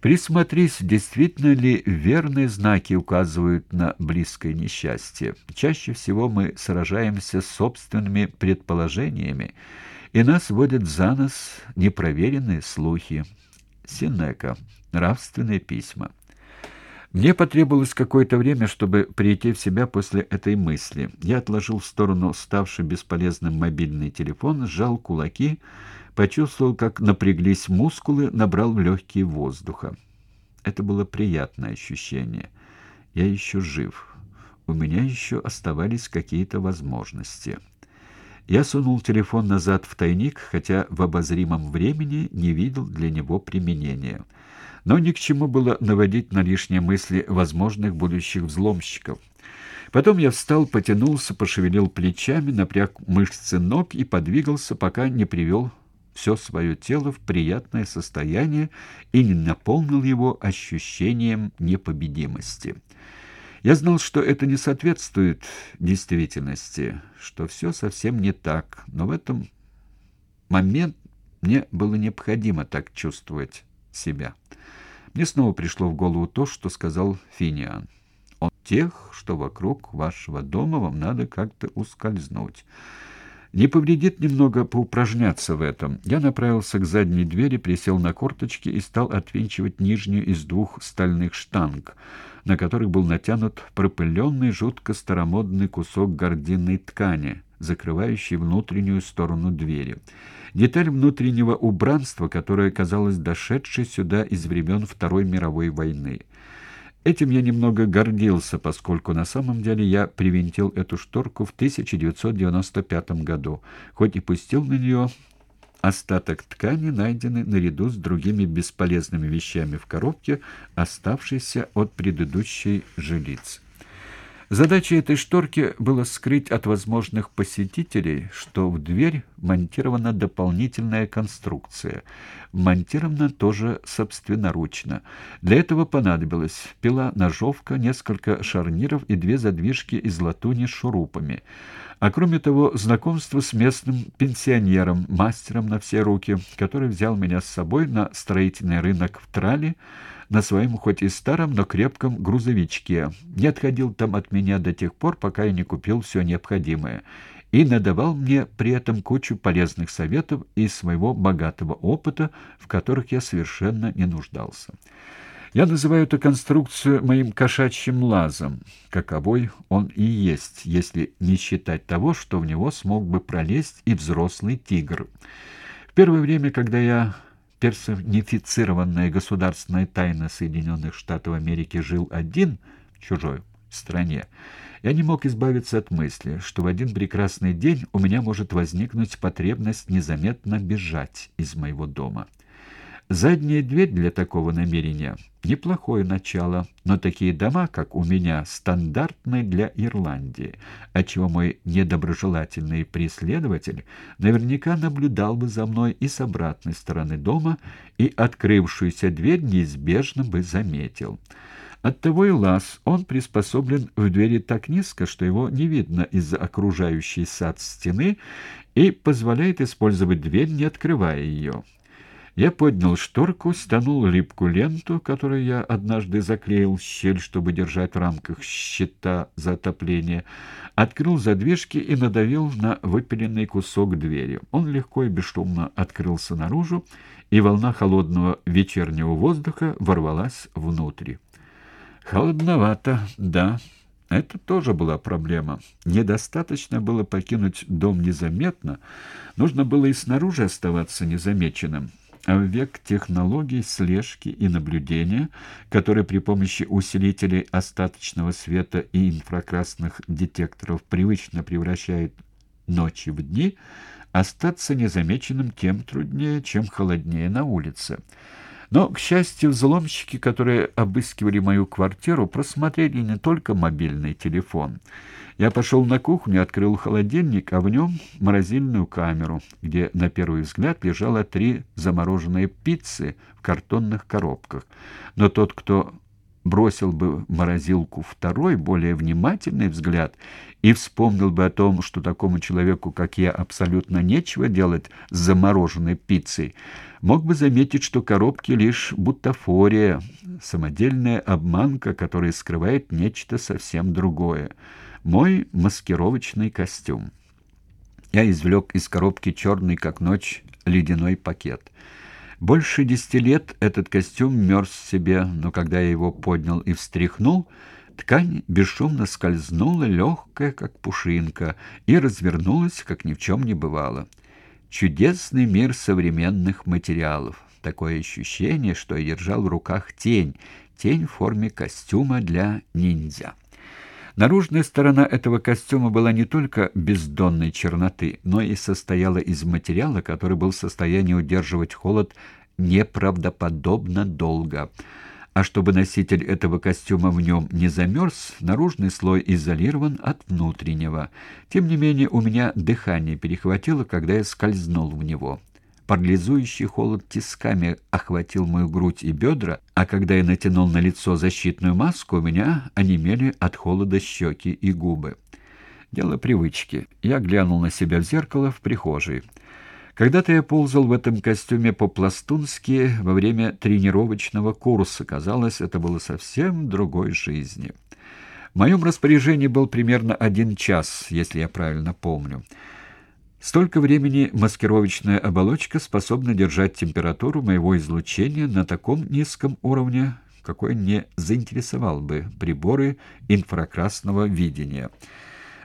Присмотрись, действительно ли верные знаки указывают на близкое несчастье. Чаще всего мы сражаемся с собственными предположениями, и нас водят за нос непроверенные слухи. Синека. Нравственные письма. Мне потребовалось какое-то время, чтобы прийти в себя после этой мысли. Я отложил в сторону ставший бесполезным мобильный телефон, сжал кулаки, почувствовал, как напряглись мускулы, набрал в легкие воздуха. Это было приятное ощущение. Я еще жив. У меня еще оставались какие-то возможности. Я сунул телефон назад в тайник, хотя в обозримом времени не видел для него применения. Но ни к чему было наводить на лишние мысли возможных будущих взломщиков. Потом я встал, потянулся, пошевелил плечами, напряг мышцы ног и подвигался, пока не привел все свое тело в приятное состояние и не наполнил его ощущением непобедимости. Я знал, что это не соответствует действительности, что все совсем не так, но в этом момент мне было необходимо так чувствовать себя. Мне снова пришло в голову то, что сказал Финиан. «От тех, что вокруг вашего дома, вам надо как-то ускользнуть». Не повредит немного поупражняться в этом. Я направился к задней двери, присел на корточки и стал отвинчивать нижнюю из двух стальных штанг, на которых был натянут пропыленный, жутко старомодный кусок гординной ткани, закрывающий внутреннюю сторону двери. Деталь внутреннего убранства, которая казалась дошедшей сюда из времен Второй мировой войны. Этим я немного гордился, поскольку на самом деле я привинтил эту шторку в 1995 году, хоть и пустил на нее остаток ткани, найденный наряду с другими бесполезными вещами в коробке, оставшейся от предыдущей жилицы. Задачей этой шторки было скрыть от возможных посетителей, что в дверь монтирована дополнительная конструкция. Монтирована тоже собственноручно. Для этого понадобилась пила, ножовка, несколько шарниров и две задвижки из латуни с шурупами. А кроме того, знакомство с местным пенсионером, мастером на все руки, который взял меня с собой на строительный рынок в Трале, на своем хоть и старом, но крепком грузовичке. Не отходил там от меня до тех пор, пока я не купил все необходимое. И надавал мне при этом кучу полезных советов из своего богатого опыта, в которых я совершенно не нуждался. Я называю эту конструкцию моим кошачьим лазом, каковой он и есть, если не считать того, что в него смог бы пролезть и взрослый тигр. В первое время, когда я персонифицированная государственная тайна Соединенных Штатов Америки жил один в чужой стране, я не мог избавиться от мысли, что в один прекрасный день у меня может возникнуть потребность незаметно бежать из моего дома. Задняя дверь для такого намерения — неплохое начало, но такие дома, как у меня, стандартны для Ирландии, отчего мой недоброжелательный преследователь наверняка наблюдал бы за мной и с обратной стороны дома, и открывшуюся дверь неизбежно бы заметил. Оттого и лаз, он приспособлен в двери так низко, что его не видно из-за окружающей сад стены, и позволяет использовать дверь, не открывая ее. Я поднял шторку, стянул липкую ленту, которую я однажды заклеил в щель, чтобы держать в рамках щита за отопление, открыл задвижки и надавил на выпиленный кусок двери. Он легко и бесшумно открылся наружу, и волна холодного вечернего воздуха ворвалась внутрь. Холодновато, да. Это тоже была проблема. Недостаточно было покинуть дом незаметно, нужно было и снаружи оставаться незамеченным в век технологий слежки и наблюдения, которые при помощи усилителей остаточного света и инфракрасных детекторов привычно превращают ночи в дни, остаться незамеченным тем труднее, чем холоднее на улице. Но, к счастью, взломщики, которые обыскивали мою квартиру, просмотрели не только мобильный телефон. Я пошел на кухню, открыл холодильник, а в нем морозильную камеру, где, на первый взгляд, лежало три замороженные пиццы в картонных коробках. Но тот, кто бросил бы в морозилку второй, более внимательный взгляд и вспомнил бы о том, что такому человеку, как я, абсолютно нечего делать с замороженной пиццей, мог бы заметить, что коробки лишь бутафория, самодельная обманка, которая скрывает нечто совсем другое. Мой маскировочный костюм. Я извлек из коробки черный, как ночь, ледяной пакет. Больше десяти лет этот костюм мерз себе, но когда я его поднял и встряхнул, ткань бесшумно скользнула, легкая, как пушинка, и развернулась, как ни в чем не бывало. Чудесный мир современных материалов. Такое ощущение, что я держал в руках тень, тень в форме костюма для ниндзя. Наружная сторона этого костюма была не только бездонной черноты, но и состояла из материала, который был в состоянии удерживать холод неправдоподобно долго. А чтобы носитель этого костюма в нем не замерз, наружный слой изолирован от внутреннего. Тем не менее, у меня дыхание перехватило, когда я скользнул в него. Парализующий холод тисками охватил мою грудь и бедра, а когда я натянул на лицо защитную маску, у меня онемели от холода щеки и губы. Дело привычки. Я глянул на себя в зеркало в прихожей. Когда-то я ползал в этом костюме по-пластунски во время тренировочного курса. Казалось, это было совсем другой жизни. В моем распоряжении был примерно один час, если я правильно помню. Столько времени маскировочная оболочка способна держать температуру моего излучения на таком низком уровне, какой не заинтересовал бы приборы инфракрасного видения.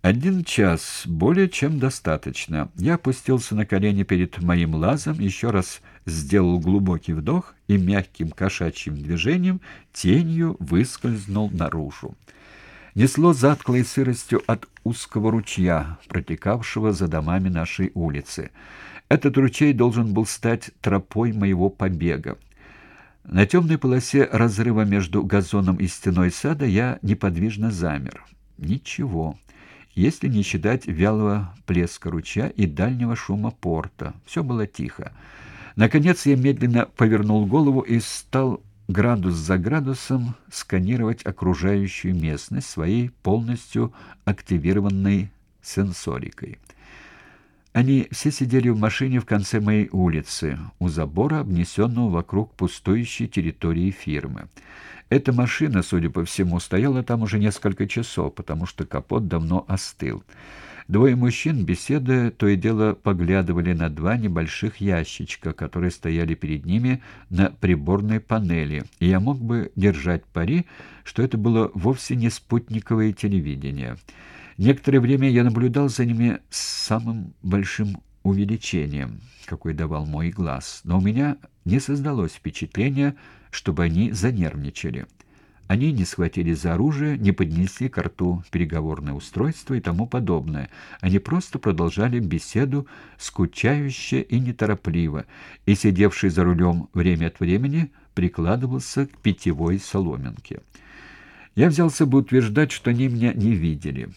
Один час более чем достаточно. Я опустился на колени перед моим лазом, еще раз сделал глубокий вдох и мягким кошачьим движением тенью выскользнул наружу несло затклой сыростью от узкого ручья, протекавшего за домами нашей улицы. Этот ручей должен был стать тропой моего побега. На темной полосе разрыва между газоном и стеной сада я неподвижно замер. Ничего, если не считать вялого плеска ручья и дальнего шума порта. Все было тихо. Наконец я медленно повернул голову и стал градус за градусом сканировать окружающую местность своей полностью активированной сенсорикой. Они все сидели в машине в конце моей улицы, у забора, обнесенного вокруг пустующей территории фирмы. Эта машина, судя по всему, стояла там уже несколько часов, потому что капот давно остыл. Двое мужчин, беседуя, то и дело поглядывали на два небольших ящичка, которые стояли перед ними на приборной панели, и я мог бы держать пари, что это было вовсе не спутниковое телевидение. Некоторое время я наблюдал за ними с самым большим увеличением, какой давал мой глаз, но у меня не создалось впечатления, чтобы они занервничали. Они не схватили за оружие, не поднесли к рту переговорное устройство и тому подобное. Они просто продолжали беседу скучающе и неторопливо, и сидевший за рулем время от времени прикладывался к питьевой соломинке. Я взялся бы утверждать, что они меня не видели.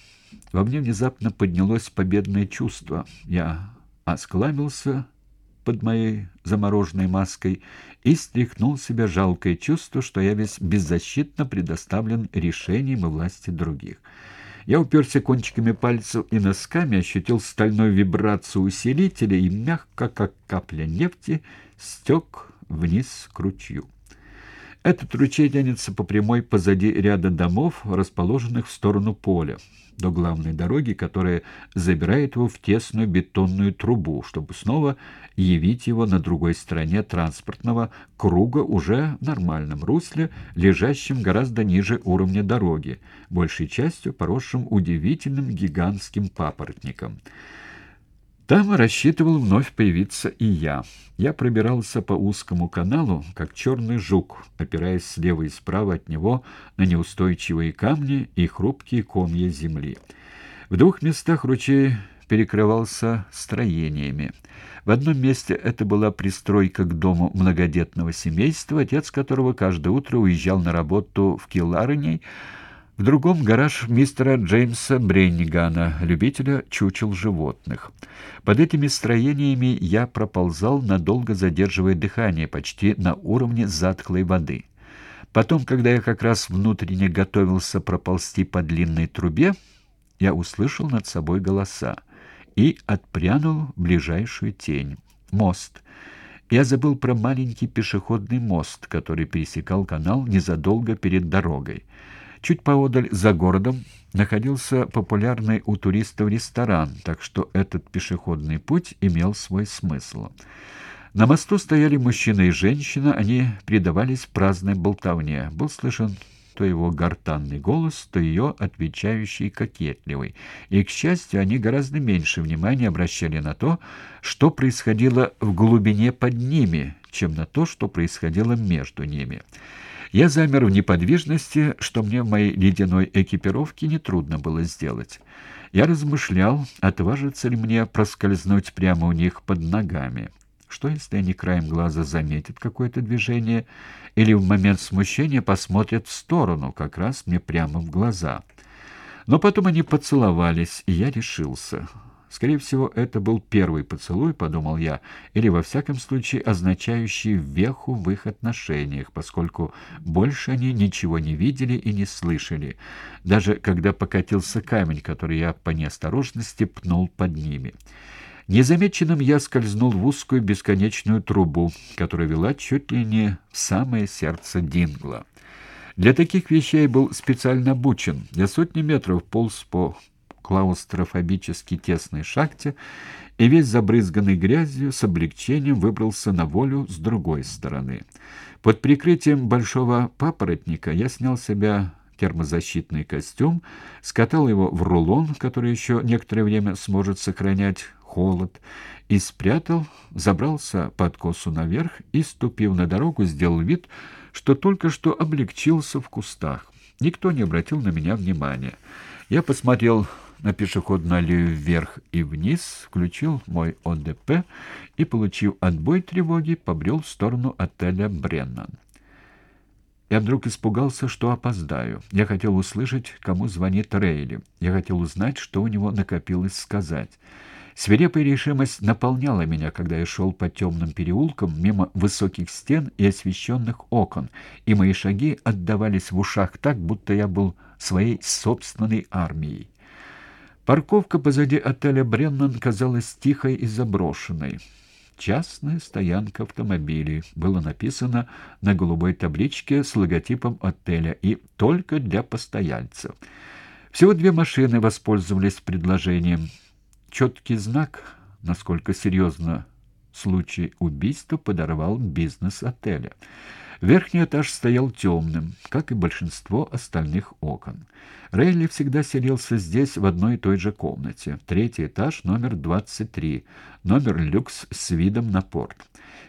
Во мне внезапно поднялось победное чувство. Я осклабился под моей замороженной маской и стряхнул себя жалкое чувство, что я весь беззащитно предоставлен решениям и власти других. Я уперся кончиками пальцев и носками, ощутил стальную вибрацию усилителя и мягко, как капля нефти, стек вниз к ручью. Этот ручей тянется по прямой позади ряда домов, расположенных в сторону поля, до главной дороги, которая забирает его в тесную бетонную трубу, чтобы снова явить его на другой стороне транспортного круга уже в нормальном русле, лежащем гораздо ниже уровня дороги, большей частью поросшим удивительным гигантским папоротником. Там рассчитывал вновь появиться и я. Я пробирался по узкому каналу, как черный жук, опираясь слева и справа от него на неустойчивые камни и хрупкие комья земли. В двух местах ручей перекрывался строениями. В одном месте это была пристройка к дому многодетного семейства, отец которого каждое утро уезжал на работу в Килларней, в другом — гараж мистера Джеймса Бреннигана, любителя чучел животных. Под этими строениями я проползал, надолго задерживая дыхание, почти на уровне затхлой воды. Потом, когда я как раз внутренне готовился проползти по длинной трубе, я услышал над собой голоса и отпрянул в ближайшую тень. Мост. Я забыл про маленький пешеходный мост, который пересекал канал незадолго перед дорогой. Чуть поодаль за городом находился популярный у туристов ресторан, так что этот пешеходный путь имел свой смысл. На мосту стояли мужчина и женщина, они предавались праздной болтовне. Был слышен то его гортанный голос, то ее отвечающий кокетливый. И, к счастью, они гораздо меньше внимания обращали на то, что происходило в глубине под ними, чем на то, что происходило между ними. Я замер в неподвижности, что мне в моей ледяной экипировке нетрудно было сделать. Я размышлял, отважится ли мне проскользнуть прямо у них под ногами. Что, если они краем глаза заметят какое-то движение или в момент смущения посмотрят в сторону, как раз мне прямо в глаза? Но потом они поцеловались, и я решился. Скорее всего, это был первый поцелуй, подумал я, или во всяком случае означающий веху в их отношениях, поскольку больше они ничего не видели и не слышали, даже когда покатился камень, который я по неосторожности пнул под ними. Незамеченным я скользнул в узкую бесконечную трубу, которая вела чуть ли не в самое сердце Дингла. Для таких вещей был специально обучен. Я сотни метров полз по клаустрофобически тесной шахте и весь забрызганный грязью с облегчением выбрался на волю с другой стороны. Под прикрытием большого папоротника я снял себя термозащитный костюм, скатал его в рулон, который еще некоторое время сможет сохранять холод, и спрятал, забрался по откосу наверх и, ступив на дорогу, сделал вид, что только что облегчился в кустах. Никто не обратил на меня внимания. Я посмотрел на пешеходную аллею вверх и вниз, включил мой ОДП и, получив отбой тревоги, побрел в сторону отеля «Бреннан». Я вдруг испугался, что опоздаю. Я хотел услышать, кому звонит Рейли. Я хотел узнать, что у него накопилось сказать. Свирепая решимость наполняла меня, когда я шел по темным переулкам мимо высоких стен и освещенных окон, и мои шаги отдавались в ушах так, будто я был своей собственной армией. Парковка позади отеля «Бреннан» казалась тихой и заброшенной. «Частная стоянка автомобилей» было написано на голубой табличке с логотипом отеля и «Только для постояльцев». Всего две машины воспользовались предложением. Четкий знак, насколько серьезно случай убийства подорвал бизнес отеля. Верхний этаж стоял темным, как и большинство остальных окон. Рейли всегда селился здесь в одной и той же комнате. Третий этаж, номер 23, номер люкс с видом на порт.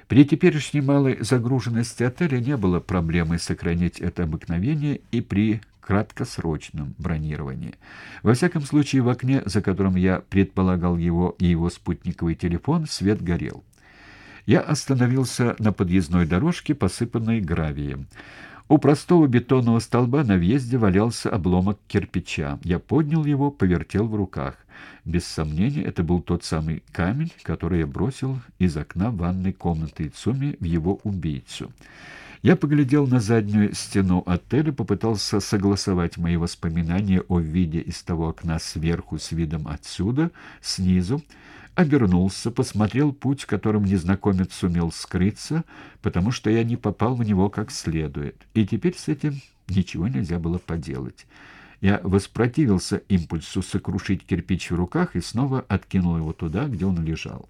При теперешней малой загруженности отеля не было проблемы сохранить это обыкновение и при краткосрочном бронировании. Во всяком случае, в окне, за которым я предполагал его и его спутниковый телефон, свет горел. Я остановился на подъездной дорожке, посыпанной гравием. У простого бетонного столба на въезде валялся обломок кирпича. Я поднял его, повертел в руках. Без сомнения, это был тот самый камень, который я бросил из окна ванной комнаты Ицуми в его убийцу. Я поглядел на заднюю стену отеля, попытался согласовать мои воспоминания о виде из того окна сверху с видом отсюда, снизу, обернулся, посмотрел путь, которым незнакомец сумел скрыться, потому что я не попал в него как следует. И теперь с этим ничего нельзя было поделать. Я воспротивился импульсу сокрушить кирпич в руках и снова откинул его туда, где он лежал.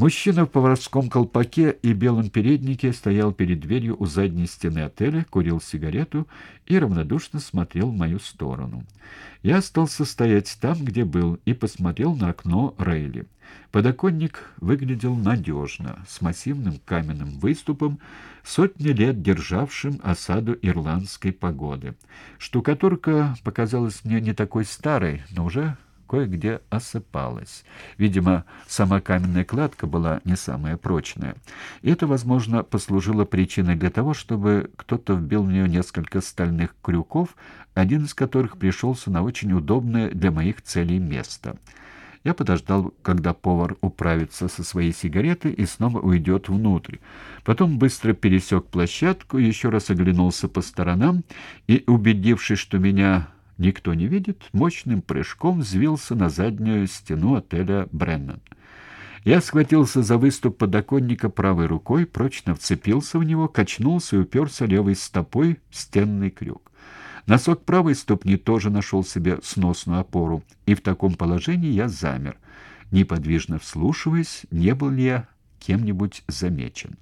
Мужчина в поварском колпаке и белом переднике стоял перед дверью у задней стены отеля, курил сигарету и равнодушно смотрел в мою сторону. Я остался стоять там, где был, и посмотрел на окно Рейли. Подоконник выглядел надежно, с массивным каменным выступом, сотни лет державшим осаду ирландской погоды. Штукатурка показалась мне не такой старой, но уже кое-где осыпалась. Видимо, сама каменная кладка была не самая прочная. И это, возможно, послужило причиной для того, чтобы кто-то вбил в нее несколько стальных крюков, один из которых пришелся на очень удобное для моих целей место. Я подождал, когда повар управится со своей сигаретой и снова уйдет внутрь. Потом быстро пересек площадку, еще раз оглянулся по сторонам и, убедившись, что меня никто не видит, мощным прыжком взвился на заднюю стену отеля «Бреннан». Я схватился за выступ подоконника правой рукой, прочно вцепился в него, качнулся и уперся левой стопой в стенный крюк. Носок правой ступни тоже нашел себе сносную опору, и в таком положении я замер, неподвижно вслушиваясь, не был ли я кем-нибудь замечен.